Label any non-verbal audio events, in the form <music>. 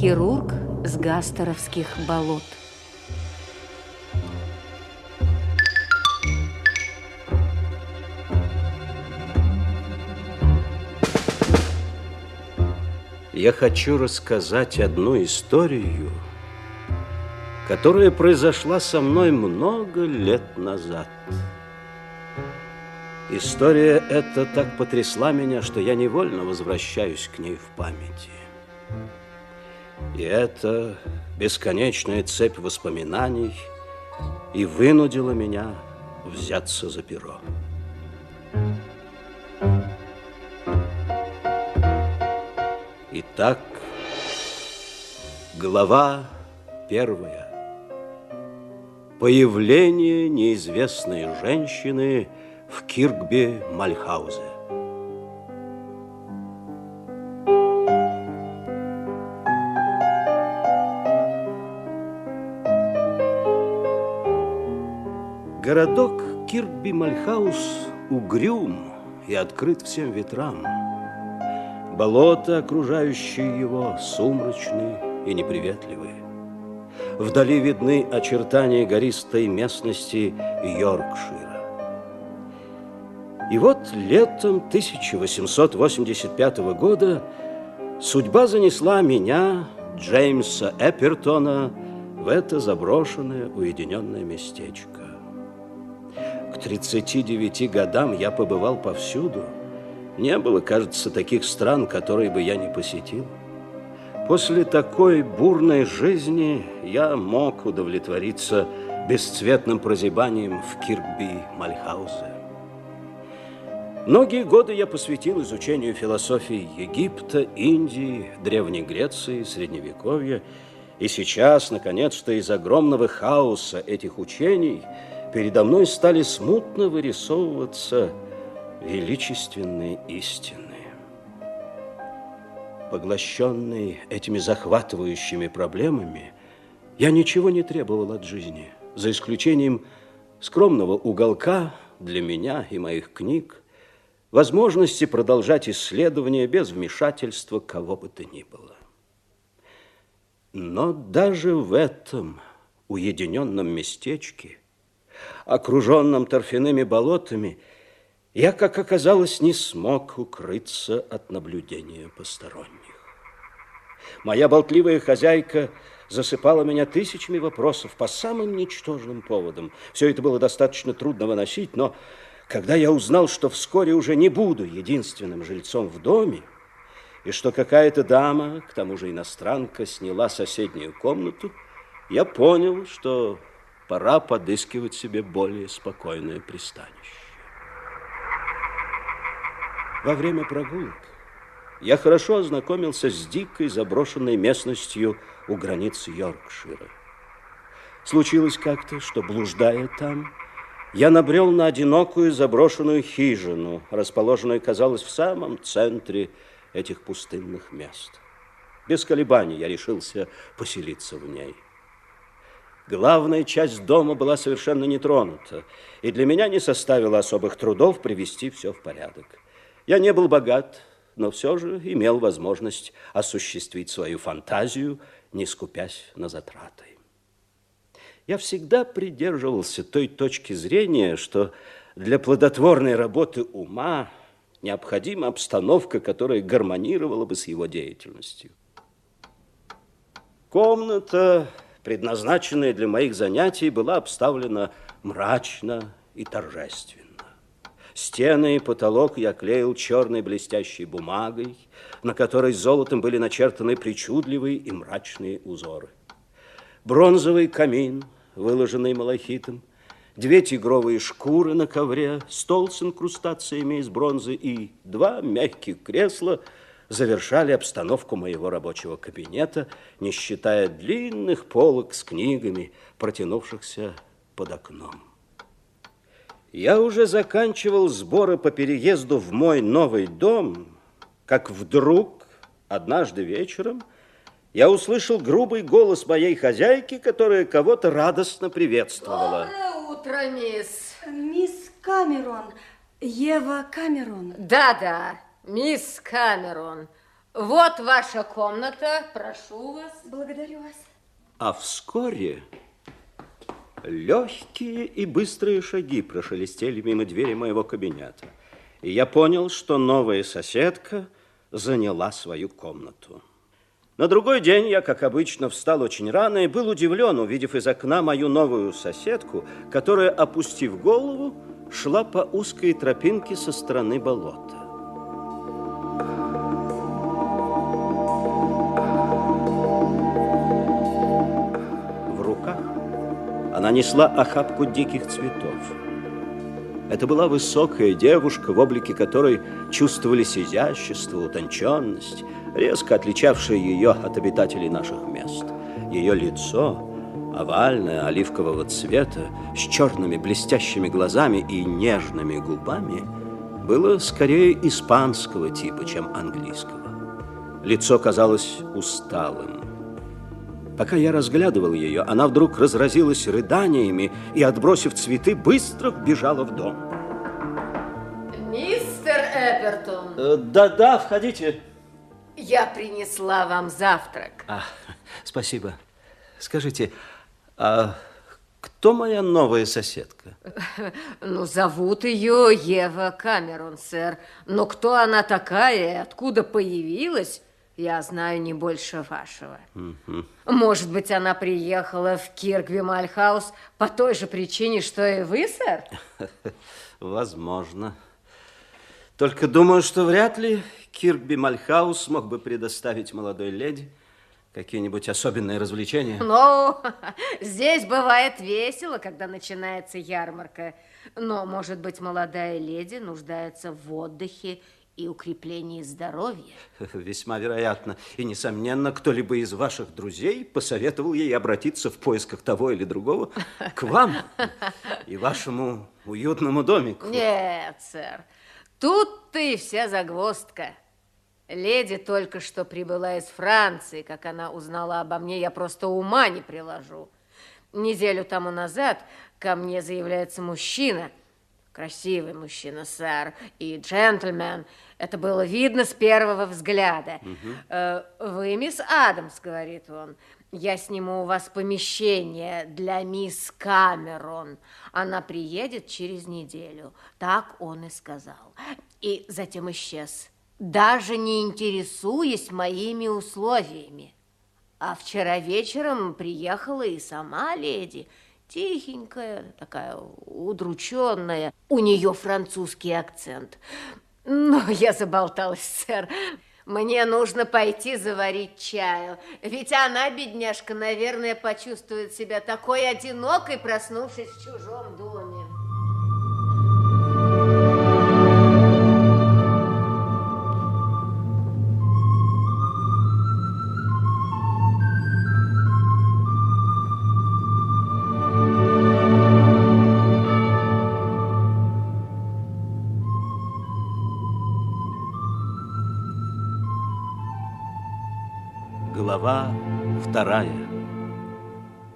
Хирург с гастеровских болот. Я хочу рассказать одну историю, которая произошла со мной много лет назад. История эта так потрясла меня, что я невольно возвращаюсь к ней в памяти. И это бесконечная цепь воспоминаний и вынудила меня взяться за перо. Итак, глава первая. Появление неизвестной женщины в Киркбе Мальхаузе. Городок Киркби-Мальхаус угрюм и открыт всем ветрам. Болота, окружающие его, сумрачные и неприветливые. Вдали видны очертания гористой местности Йоркшира. И вот летом 1885 года судьба занесла меня, Джеймса Эппертона, в это заброшенное уединенное местечко. К 39 годам я побывал повсюду – не было, кажется, таких стран, которые бы я не посетил. После такой бурной жизни я мог удовлетвориться бесцветным прозябанием в Киркби-Мальхаузе. Многие годы я посвятил изучению философии Египта, Индии, Древней Греции, Средневековья. И сейчас, наконец-то, из огромного хаоса этих учений передо мной стали смутно вырисовываться – величественные истины. Поглощенный этими захватывающими проблемами, я ничего не требовал от жизни, за исключением скромного уголка для меня и моих книг, возможности продолжать исследования без вмешательства кого бы то ни было. Но даже в этом уединенном местечке, окруженном торфяными болотами, я, как оказалось, не смог укрыться от наблюдения посторонних. Моя болтливая хозяйка засыпала меня тысячами вопросов по самым ничтожным поводам. Все это было достаточно трудно выносить, но когда я узнал, что вскоре уже не буду единственным жильцом в доме, и что какая-то дама, к тому же иностранка, сняла соседнюю комнату, я понял, что пора подыскивать себе более спокойное пристанище. Во время прогулок я хорошо ознакомился с дикой заброшенной местностью у границ Йоркшира. Случилось как-то, что, блуждая там, я набрел на одинокую заброшенную хижину, расположенную, казалось, в самом центре этих пустынных мест. Без колебаний я решился поселиться в ней. Главная часть дома была совершенно не тронута, и для меня не составило особых трудов привести все в порядок. Я не был богат, но все же имел возможность осуществить свою фантазию, не скупясь на затраты. Я всегда придерживался той точки зрения, что для плодотворной работы ума необходима обстановка, которая гармонировала бы с его деятельностью. Комната, предназначенная для моих занятий, была обставлена мрачно и торжественно. Стены и потолок я клеил черной блестящей бумагой, на которой золотом были начертаны причудливые и мрачные узоры. Бронзовый камин, выложенный малахитом, две тигровые шкуры на ковре, стол с инкрустациями из бронзы и два мягких кресла завершали обстановку моего рабочего кабинета, не считая длинных полок с книгами, протянувшихся под окном. Я уже заканчивал сборы по переезду в мой новый дом, как вдруг однажды вечером я услышал грубый голос моей хозяйки, которая кого-то радостно приветствовала. Доброе утро, мисс. Мисс Камерон, Ева Камерон. Да-да, мисс Камерон. Вот ваша комната. Прошу вас. Благодарю вас. А вскоре легкие и быстрые шаги прошелестели мимо двери моего кабинета. И я понял, что новая соседка заняла свою комнату. На другой день я, как обычно, встал очень рано и был удивлен, увидев из окна мою новую соседку, которая, опустив голову, шла по узкой тропинке со стороны болота. Руках она несла охапку диких цветов. Это была высокая девушка, в облике которой чувствовались изящество, утонченность, резко отличавшие ее от обитателей наших мест. Ее лицо, овальное, оливкового цвета, с черными блестящими глазами и нежными губами, было скорее испанского типа, чем английского. Лицо казалось усталым. Пока я разглядывал ее, она вдруг разразилась рыданиями и, отбросив цветы, быстро вбежала в дом. Мистер Эпертон, Э, Да-да, входите. я принесла вам завтрак. А, спасибо. Скажите, а кто моя новая соседка? <laughs> Ну, зовут ее Ева Камерон, сэр. Но кто она такая и откуда появилась, я знаю не больше вашего. Может быть, она приехала в Киркби Мальхаус по той же причине, что и вы, сэр? <laughs> Возможно. Только думаю, что вряд ли Киркби Мальхаус смог бы предоставить молодой леди какие-нибудь особенные развлечения. Ну, <laughs> здесь бывает весело, когда начинается ярмарка. Но, может быть, молодая леди нуждается в отдыхе и укреплении здоровья. <laughs> Весьма вероятно. И, несомненно, кто-либо из ваших друзей посоветовал ей обратиться в поисках того или другого <laughs> к вам и вашему уютному домику. Нет, сэр, тут-то и вся загвоздка. Леди только что прибыла из Франции. Как она узнала обо мне, я просто ума не приложу. Неделю тому назад ко мне заявляется мужчина. Красивый мужчина, сэр, и джентльмен. Это было видно с первого взгляда. «Э, «Вы мисс Адамс», — говорит он. «Я сниму у вас помещение для мисс Камерон. Она приедет через неделю». Так он и сказал. И затем исчез, даже не интересуясь моими условиями. А вчера вечером приехала и сама леди, тихенькая, такая удрученная. У нее французский акцент. Но я заболталась, сэр. Мне нужно пойти заварить чаю. Ведь она, бедняжка, наверное, почувствует себя такой одинокой, проснувшись в чужом доме. Глава вторая.